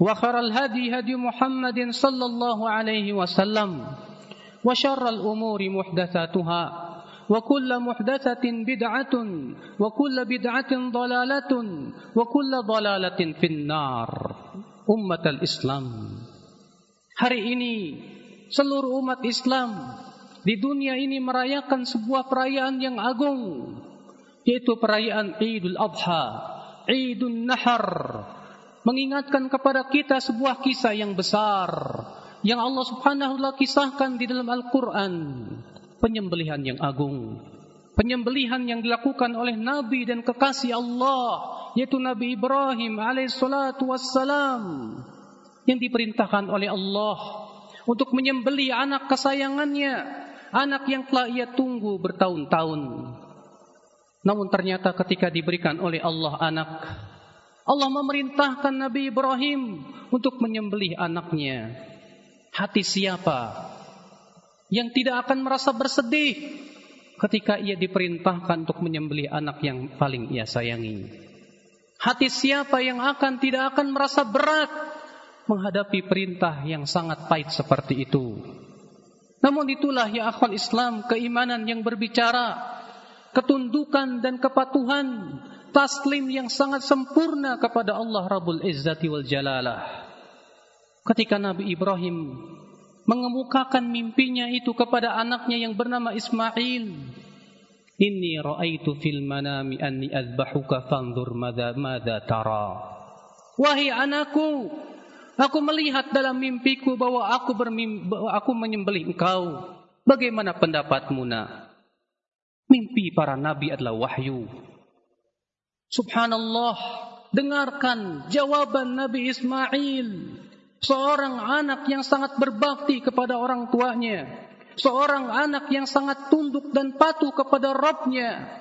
وخر الهدي هدي محمد صلى الله عليه وسلم وشر الأمور محدثاتها وكل محدثة بدعة وكل بدعة ضلالة وكل ضلالة في النار. أمة الإسلام. Hari ini seluruh umat Islam di dunia ini merayakan sebuah perayaan yang agung yaitu perayaan Idul Adha, Idul Nahar. Mengingatkan kepada kita sebuah kisah yang besar yang Allah Subhanahu wa taala kisahkan di dalam Al-Qur'an. Penyembelihan yang agung penyembelihan yang dilakukan oleh nabi dan kekasih Allah yaitu Nabi Ibrahim alaihissalatu wassalam yang diperintahkan oleh Allah untuk menyembeli anak kesayangannya anak yang telah ia tunggu bertahun-tahun. Namun ternyata ketika diberikan oleh Allah anak Allah memerintahkan Nabi Ibrahim untuk menyembelih anaknya. Hati siapa yang tidak akan merasa bersedih ketika ia diperintahkan untuk menyembelih anak yang paling ia sayangi? Hati siapa yang akan tidak akan merasa berat menghadapi perintah yang sangat pahit seperti itu? Namun itulah ya akhwal Islam keimanan yang berbicara ketundukan dan kepatuhan taslim yang sangat sempurna kepada Allah Rabbul Izzati wal Jalalah. Ketika Nabi Ibrahim mengemukakan mimpinya itu kepada anaknya yang bernama Ismail. Inni ra'aitu fil manami anni azbahuka fanzur madza madza tara. Wahai anakku, aku melihat dalam mimpiku bahwa aku bermimpi, aku menyembelih engkau. Bagaimana pendapatmu nak? Mimpi para nabi adalah wahyu. Subhanallah, dengarkan jawaban Nabi Ismail, seorang anak yang sangat berbakti kepada orang tuanya, seorang anak yang sangat tunduk dan patuh kepada Rabbnya.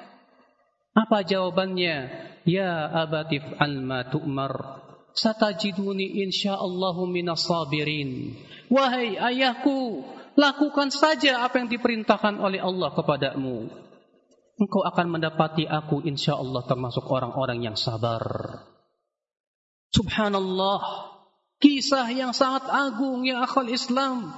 Apa jawabannya? Ya abatif al ma tu'mar, satajiduni insyaallahu minas sabirin. Wahai ayahku, lakukan saja apa yang diperintahkan oleh Allah kepadamu engkau akan mendapati aku insya Allah termasuk orang-orang yang sabar. Subhanallah, kisah yang sangat agung ya akhal Islam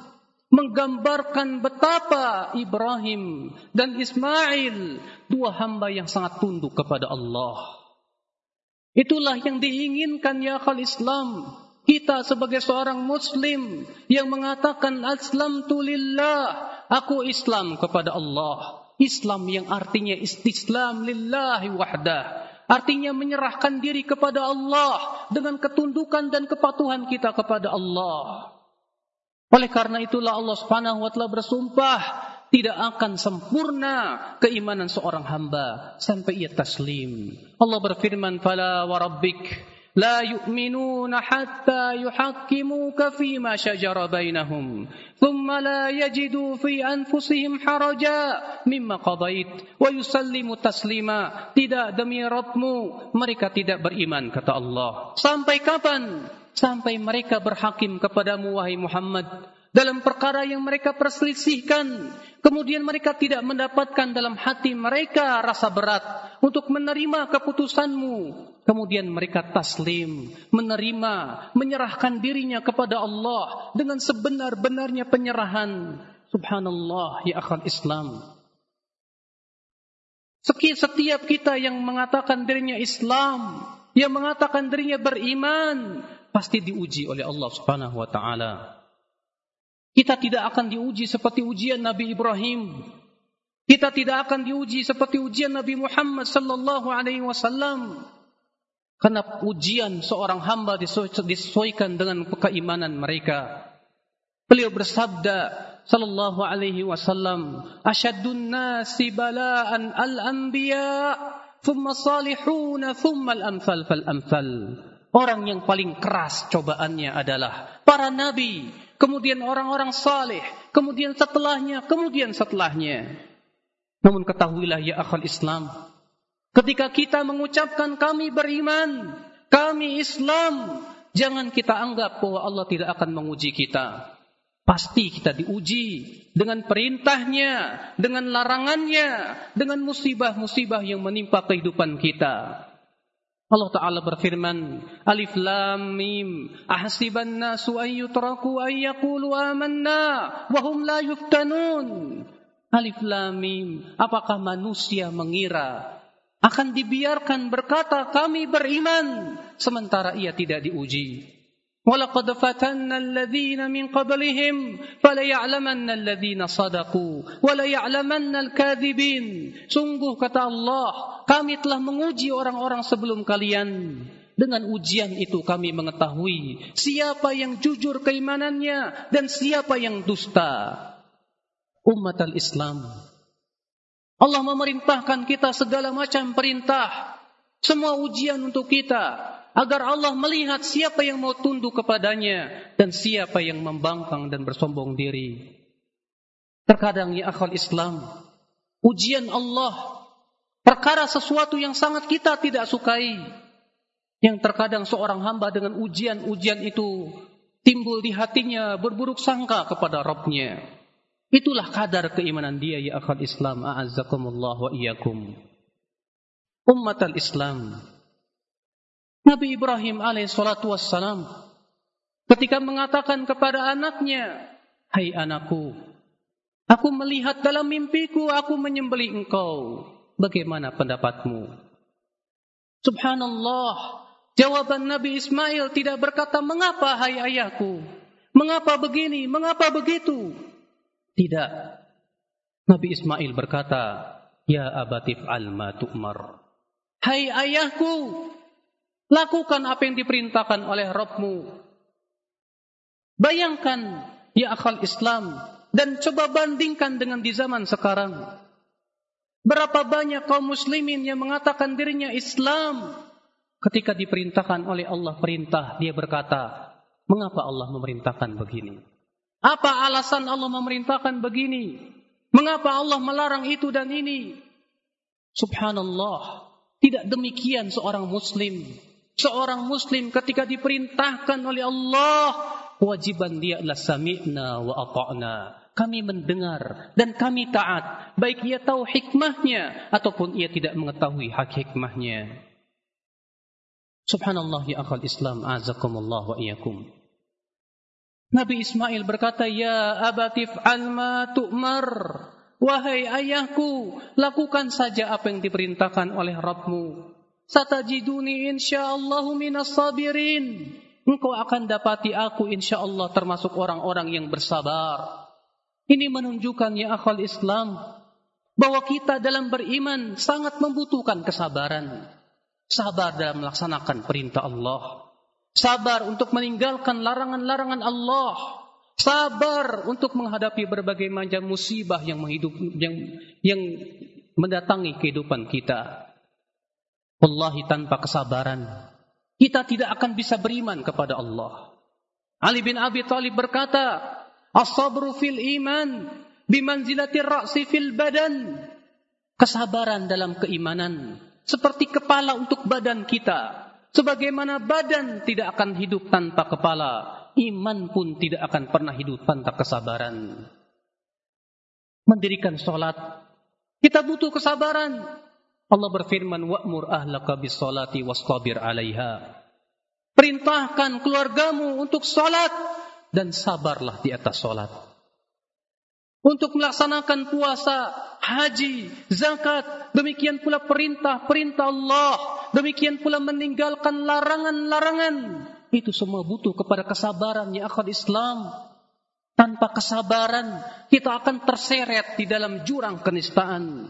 menggambarkan betapa Ibrahim dan Ismail dua hamba yang sangat tunduk kepada Allah. Itulah yang diinginkan ya akhal Islam. Kita sebagai seorang muslim yang mengatakan aslamtu lillah, aku Islam kepada Allah. Islam yang artinya istislam lillahi wahdah. Artinya menyerahkan diri kepada Allah dengan ketundukan dan kepatuhan kita kepada Allah. Oleh karena itulah Allah Subhanahu wa taala bersumpah tidak akan sempurna keimanan seorang hamba sampai ia taslim. Allah berfirman, "Fala wa rabbik لا يؤمنون حتى يحكموك فيما شجر بينهم ثم لا يجدوا في أنفسهم حرجا مما قضيت ويسلموا تسليما tidak demi Rabbmu mereka tidak beriman kata Allah sampai kapan sampai mereka berhakim kepadamu wahai Muhammad dalam perkara yang mereka perselisihkan. Kemudian mereka tidak mendapatkan dalam hati mereka rasa berat untuk menerima keputusanmu. Kemudian mereka taslim, menerima, menyerahkan dirinya kepada Allah dengan sebenar-benarnya penyerahan. Subhanallah ya akhal Islam. Setiap kita yang mengatakan dirinya Islam, yang mengatakan dirinya beriman, pasti diuji oleh Allah Subhanahu wa taala. Kita tidak akan diuji seperti ujian Nabi Ibrahim. Kita tidak akan diuji seperti ujian Nabi Muhammad sallallahu alaihi wasallam. Karena ujian seorang hamba disesuaikan dengan keimanan mereka. Beliau bersabda sallallahu alaihi wasallam, "Asyaddun nasi bala'an al-anbiya, thumma salihun, thumma al-amthal fal-amthal." Orang yang paling keras cobaannya adalah para nabi, kemudian orang-orang saleh, kemudian setelahnya, kemudian setelahnya. Namun ketahuilah ya akhal Islam, ketika kita mengucapkan kami beriman, kami Islam, jangan kita anggap bahwa Allah tidak akan menguji kita. Pasti kita diuji dengan perintahnya, dengan larangannya, dengan musibah-musibah yang menimpa kehidupan kita. Allah Ta'ala berfirman, Alif Lam Mim, Ahasiban nasu an yutraku an yakulu amanna, wahum la yuftanun. Alif Lam Mim, apakah manusia mengira akan dibiarkan berkata kami beriman, sementara ia tidak diuji. ولقد فتنا الذين من قبلهم فليعلمن الذين صدقوا وليعلمن الكاذبين sungguh kata Allah kami telah menguji orang-orang sebelum kalian dengan ujian itu kami mengetahui siapa yang jujur keimanannya dan siapa yang dusta umat al-Islam Allah memerintahkan kita segala macam perintah semua ujian untuk kita agar Allah melihat siapa yang mau tunduk kepadanya dan siapa yang membangkang dan bersombong diri. Terkadang ya akhwal Islam, ujian Allah perkara sesuatu yang sangat kita tidak sukai. Yang terkadang seorang hamba dengan ujian-ujian itu timbul di hatinya berburuk sangka kepada Rabbnya. Itulah kadar keimanan dia ya akhwal Islam. A'azzakumullah wa iyyakum. Ummat al-Islam Nabi Ibrahim alaihissalatu wassalam ketika mengatakan kepada anaknya, Hai anakku, aku melihat dalam mimpiku aku menyembeli engkau. Bagaimana pendapatmu? Subhanallah, jawaban Nabi Ismail tidak berkata, mengapa hai ayahku? Mengapa begini? Mengapa begitu? Tidak. Nabi Ismail berkata, Ya abatif alma tu'mar. Hai ayahku, Lakukan apa yang diperintahkan oleh Rabbmu. Bayangkan, ya akal Islam, dan coba bandingkan dengan di zaman sekarang. Berapa banyak kaum muslimin yang mengatakan dirinya Islam, ketika diperintahkan oleh Allah perintah, dia berkata, mengapa Allah memerintahkan begini? Apa alasan Allah memerintahkan begini? Mengapa Allah melarang itu dan ini? Subhanallah, tidak demikian seorang muslim seorang muslim ketika diperintahkan oleh Allah kewajiban dia adalah sami'na wa ata'na. Kami mendengar dan kami taat. Baik ia tahu hikmahnya ataupun ia tidak mengetahui hak hikmahnya. Subhanallah ya akhal islam azakumullah wa iyakum Nabi Ismail berkata ya abatif alma tu'mar. Wahai ayahku lakukan saja apa yang diperintahkan oleh Rabbmu Satajiduni insyaallah minas sabirin. Engkau akan dapati aku insyaallah termasuk orang-orang yang bersabar. Ini menunjukkan ya akhal Islam bahwa kita dalam beriman sangat membutuhkan kesabaran. Sabar dalam melaksanakan perintah Allah. Sabar untuk meninggalkan larangan-larangan Allah. Sabar untuk menghadapi berbagai macam musibah yang menghidup yang yang mendatangi kehidupan kita. Wallahi tanpa kesabaran kita tidak akan bisa beriman kepada Allah. Ali bin Abi Thalib berkata, "As-sabru fil iman bimanzilati ra'si fil badan." Kesabaran dalam keimanan seperti kepala untuk badan kita. Sebagaimana badan tidak akan hidup tanpa kepala, iman pun tidak akan pernah hidup tanpa kesabaran. Mendirikan sholat, kita butuh kesabaran. Allah berfirman, "Wa'mur ahlaka salati wastabir 'alaiha." Perintahkan keluargamu untuk sholat dan sabarlah di atas sholat. Untuk melaksanakan puasa, haji, zakat, demikian pula perintah-perintah Allah, demikian pula meninggalkan larangan-larangan. Itu semua butuh kepada kesabaran ya akhwat Islam. Tanpa kesabaran kita akan terseret di dalam jurang kenistaan.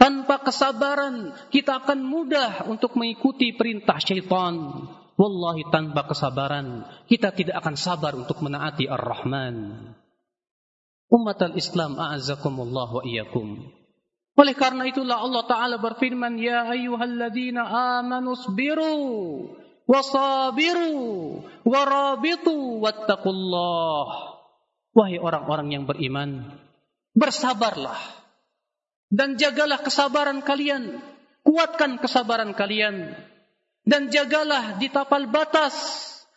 Tanpa kesabaran kita akan mudah untuk mengikuti perintah syaitan. Wallahi tanpa kesabaran kita tidak akan sabar untuk menaati Ar-Rahman. Umat al-Islam a'azakumullah wa iyyakum. Oleh karena itulah Allah Ta'ala berfirman, Ya ayyuhalladzina amanu sbiru, wasabiru, warabitu, wattaqullah. Wahai orang-orang yang beriman, bersabarlah. Dan jagalah kesabaran kalian. Kuatkan kesabaran kalian. Dan jagalah di tapal batas.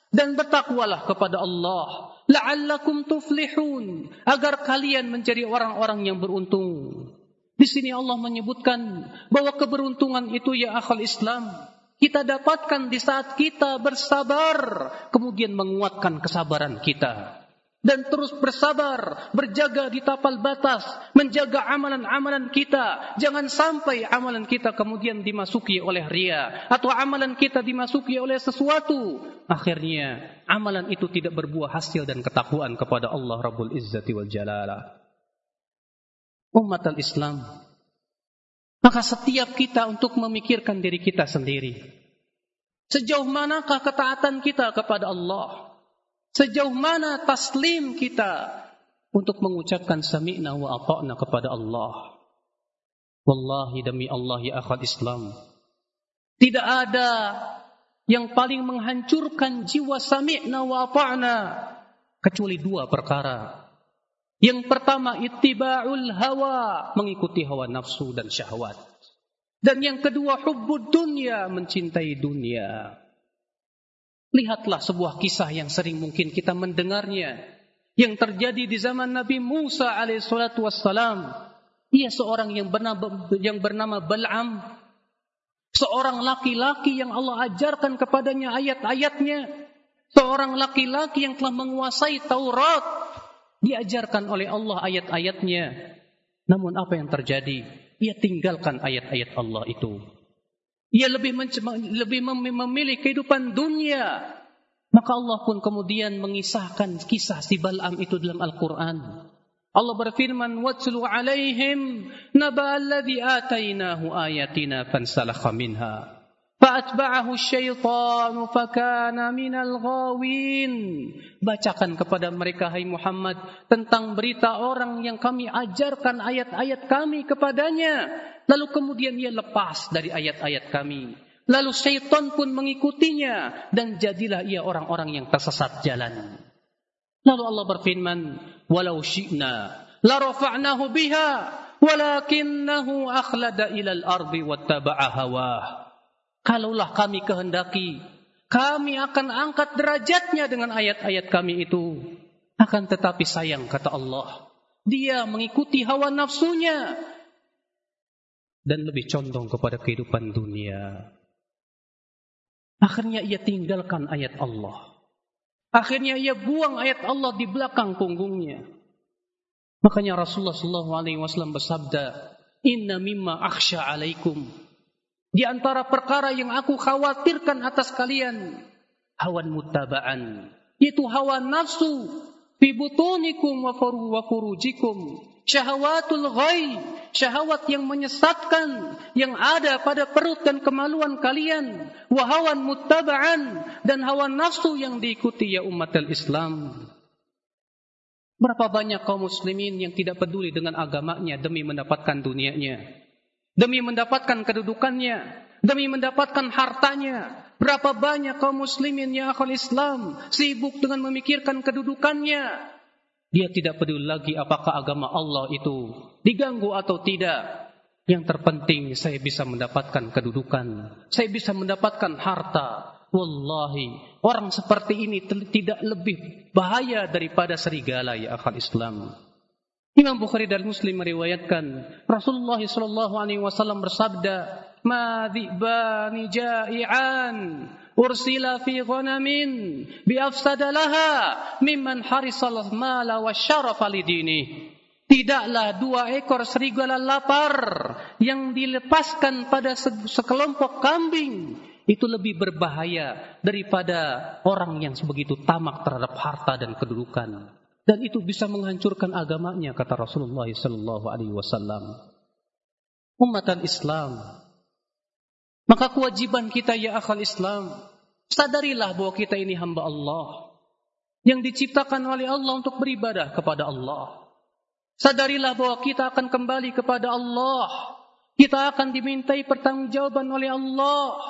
Dan bertakwalah kepada Allah. La'allakum tuflihun. Agar kalian menjadi orang-orang yang beruntung. Di sini Allah menyebutkan bahwa keberuntungan itu ya akal Islam kita dapatkan di saat kita bersabar kemudian menguatkan kesabaran kita dan terus bersabar, berjaga di tapal batas, menjaga amalan-amalan kita. Jangan sampai amalan kita kemudian dimasuki oleh ria atau amalan kita dimasuki oleh sesuatu. Akhirnya amalan itu tidak berbuah hasil dan ketakwaan kepada Allah Rabbul Izzati wal Jalala. Umat al-Islam. Maka setiap kita untuk memikirkan diri kita sendiri. Sejauh manakah ketaatan kita kepada Allah? Sejauh mana taslim kita untuk mengucapkan sami'na wa ata'na kepada Allah. Wallahi demi Allah ya akhwat Islam. Tidak ada yang paling menghancurkan jiwa sami'na wa ata'na kecuali dua perkara. Yang pertama ittiba'ul hawa, mengikuti hawa nafsu dan syahwat. Dan yang kedua hubbud dunya, mencintai dunia. Lihatlah sebuah kisah yang sering mungkin kita mendengarnya. Yang terjadi di zaman Nabi Musa alaihissalatu wassalam. Ia seorang yang bernama, yang bernama Bal'am. Seorang laki-laki yang Allah ajarkan kepadanya ayat-ayatnya. Seorang laki-laki yang telah menguasai Taurat. Diajarkan oleh Allah ayat-ayatnya. Namun apa yang terjadi? Ia tinggalkan ayat-ayat Allah itu. Ia lebih lebih memilih kehidupan dunia. Maka Allah pun kemudian mengisahkan kisah si Bal'am itu dalam Al-Quran. Allah berfirman, وَاتْلُ عَلَيْهِمْ نَبَأَ الَّذِي آتَيْنَاهُ آيَاتِنَا فَانْسَلَخَ مِنْهَا فأتبعه الشيطان فكان من الغاوين Bacakan kepada mereka hai Muhammad tentang berita orang yang kami ajarkan ayat-ayat kami kepadanya. Lalu kemudian ia lepas dari ayat-ayat kami. Lalu syaitan pun mengikutinya dan jadilah ia orang-orang yang tersesat jalan. Lalu Allah berfirman, "Walau syi'na la rafa'nahu biha, walakinnahu akhlada ilal ardi wattaba'a hawah." Kalaulah kami kehendaki, kami akan angkat derajatnya dengan ayat-ayat kami itu. Akan tetapi sayang kata Allah, dia mengikuti hawa nafsunya dan lebih condong kepada kehidupan dunia. Akhirnya ia tinggalkan ayat Allah. Akhirnya ia buang ayat Allah di belakang punggungnya. Makanya Rasulullah SAW bersabda, Inna mimma akhsha alaikum. Di antara perkara yang aku khawatirkan atas kalian, hawan mutaba'an. Yaitu hawa nafsu, fi butunikum wa furujikum syahawatul ghai, syahwat yang menyesatkan yang ada pada perut dan kemaluan kalian, wahawan muttaba'an dan hawa nafsu yang diikuti ya umat Islam. Berapa banyak kaum muslimin yang tidak peduli dengan agamanya demi mendapatkan dunianya, demi mendapatkan kedudukannya, demi mendapatkan hartanya. Berapa banyak kaum muslimin yang akal Islam sibuk dengan memikirkan kedudukannya, dia tidak peduli lagi apakah agama Allah itu diganggu atau tidak. Yang terpenting saya bisa mendapatkan kedudukan. Saya bisa mendapatkan harta. Wallahi, orang seperti ini tidak lebih bahaya daripada serigala ya akal Islam. Imam Bukhari dan Muslim meriwayatkan Rasulullah sallallahu alaihi wasallam bersabda, "Ma dhi'bani ja'ian ursila fi ghanamin bi afsada laha mimman harisal mala wa syarafa lidini." Tidaklah dua ekor serigala lapar yang dilepaskan pada sekelompok kambing itu lebih berbahaya daripada orang yang sebegitu tamak terhadap harta dan kedudukan dan itu bisa menghancurkan agamanya kata Rasulullah sallallahu alaihi wasallam. Umatan Islam. Maka kewajiban kita ya akal Islam sadarilah bahwa kita ini hamba Allah yang diciptakan oleh Allah untuk beribadah kepada Allah. Sadarilah bahwa kita akan kembali kepada Allah. Kita akan dimintai pertanggungjawaban oleh Allah.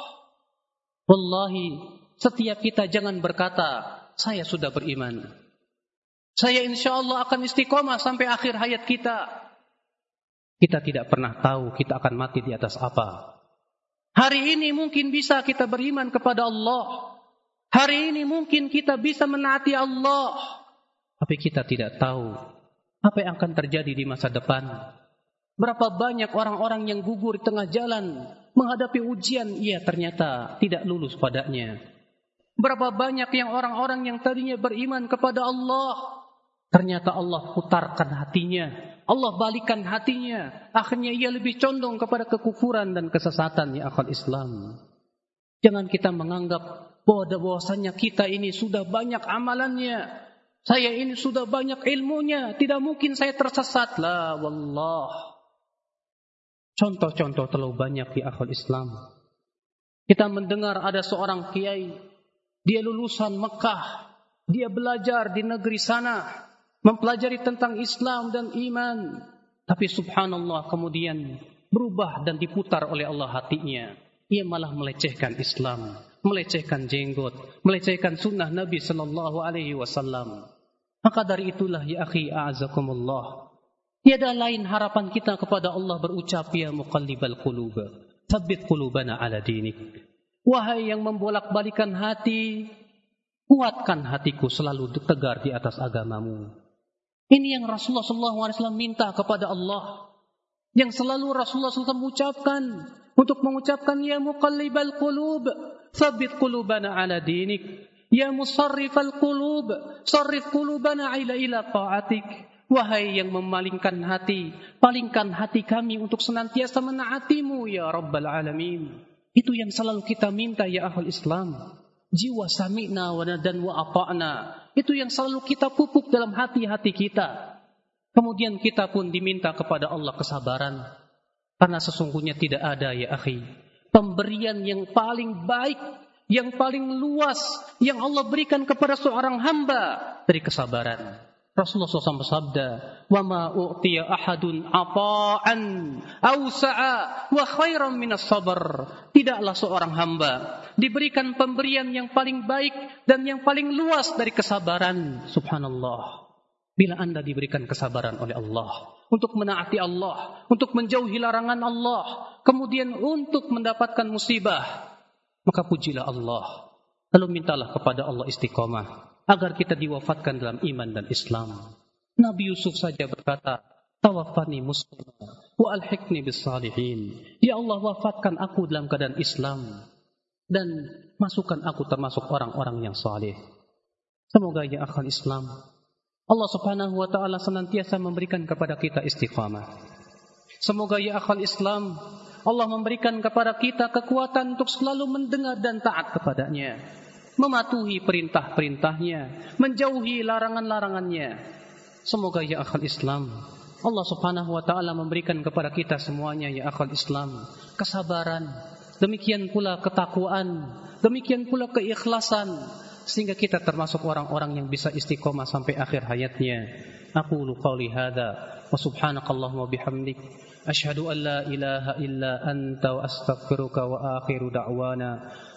Wallahi, setiap kita jangan berkata, saya sudah beriman. Saya insya Allah akan istiqomah sampai akhir hayat kita. Kita tidak pernah tahu kita akan mati di atas apa. Hari ini mungkin bisa kita beriman kepada Allah. Hari ini mungkin kita bisa menaati Allah. Tapi kita tidak tahu apa yang akan terjadi di masa depan. Berapa banyak orang-orang yang gugur di tengah jalan menghadapi ujian ia ternyata tidak lulus padanya. Berapa banyak yang orang-orang yang tadinya beriman kepada Allah ternyata Allah putarkan hatinya, Allah balikan hatinya, akhirnya ia lebih condong kepada kekufuran dan kesesatan ya akal Islam. Jangan kita menganggap bahwa bahwasanya kita ini sudah banyak amalannya, saya ini sudah banyak ilmunya, tidak mungkin saya tersesat. Lah wallah. Contoh-contoh terlalu banyak di akal Islam. Kita mendengar ada seorang kiai, dia lulusan Mekah, dia belajar di negeri sana, mempelajari tentang Islam dan iman. Tapi subhanallah kemudian berubah dan diputar oleh Allah hatinya. Ia malah melecehkan Islam, melecehkan jenggot, melecehkan sunnah Nabi Sallallahu Alaihi Wasallam. Maka dari itulah ya akhi a'azakumullah. Tiada lain harapan kita kepada Allah berucap ya muqallibal qulub, tsabbit qulubana ala dinik. Wahai yang membolak-balikan hati, kuatkan hatiku selalu tegar di atas agamamu. Ini yang Rasulullah SAW minta kepada Allah. Yang selalu Rasulullah SAW ucapkan untuk mengucapkan ya muqallibal qulub, tsabbit qulubana ala dinik. Ya musarrifal qulub, sarrif qulubana ila ila ta'atik. Wahai yang memalingkan hati, palingkan hati kami untuk senantiasa menaatimu ya Rabbal Alamin. Itu yang selalu kita minta ya ahli Islam. Jiwa sami'na dan wa apa'na. Itu yang selalu kita pupuk dalam hati-hati kita. Kemudian kita pun diminta kepada Allah kesabaran. Karena sesungguhnya tidak ada ya akhi. Pemberian yang paling baik, yang paling luas, yang Allah berikan kepada seorang hamba dari kesabaran. Rasulullah SAW bersabda, "Wa ma u'tiya ahadun ata'an awsa'a wa khairan minas sabr." Tidaklah seorang hamba diberikan pemberian yang paling baik dan yang paling luas dari kesabaran. Subhanallah. Bila Anda diberikan kesabaran oleh Allah untuk menaati Allah, untuk menjauhi larangan Allah, kemudian untuk mendapatkan musibah, maka pujilah Allah. Lalu mintalah kepada Allah istiqomah agar kita diwafatkan dalam iman dan Islam. Nabi Yusuf saja berkata, Tawafani muslimah wa alhiqni bis salihin. Ya Allah wafatkan aku dalam keadaan Islam dan masukkan aku termasuk orang-orang yang saleh. Semoga ya akhal Islam Allah Subhanahu wa taala senantiasa memberikan kepada kita istiqamah. Semoga ya akhal Islam Allah memberikan kepada kita kekuatan untuk selalu mendengar dan taat kepadanya mematuhi perintah-perintahnya, menjauhi larangan-larangannya. Semoga ya akhal Islam, Allah subhanahu wa ta'ala memberikan kepada kita semuanya ya akhal Islam, kesabaran, demikian pula ketakwaan, demikian pula keikhlasan, sehingga kita termasuk orang-orang yang bisa istiqomah sampai akhir hayatnya. Aku qawli hadha wa subhanakallahumma bihamdik ashhadu an la ilaha illa anta wa astaghfiruka wa akhiru